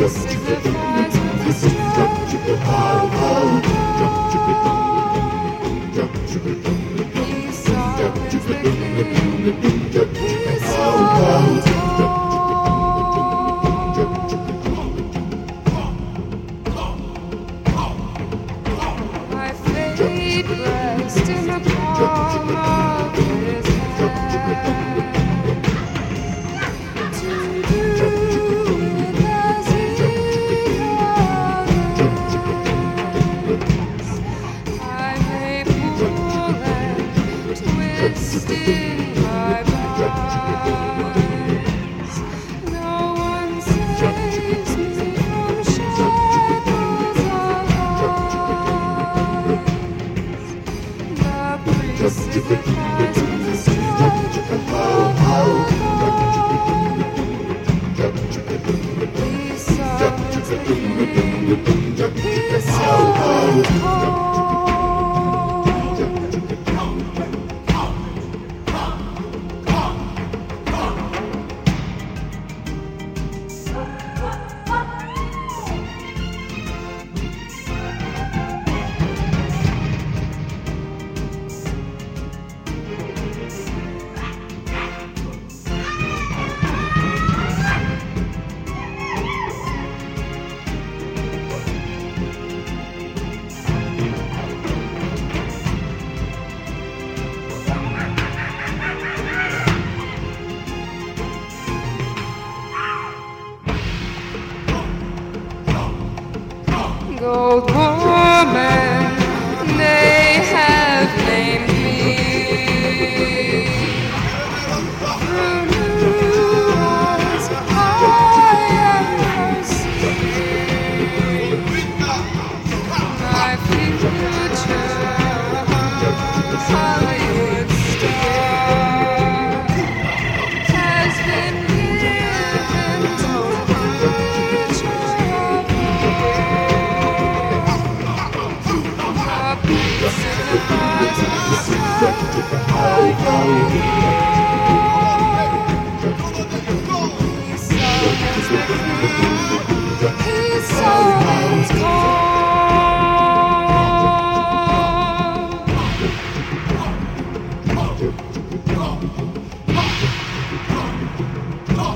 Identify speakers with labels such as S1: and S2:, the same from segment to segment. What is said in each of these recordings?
S1: intensifies with in my Gold woman,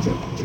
S2: Go,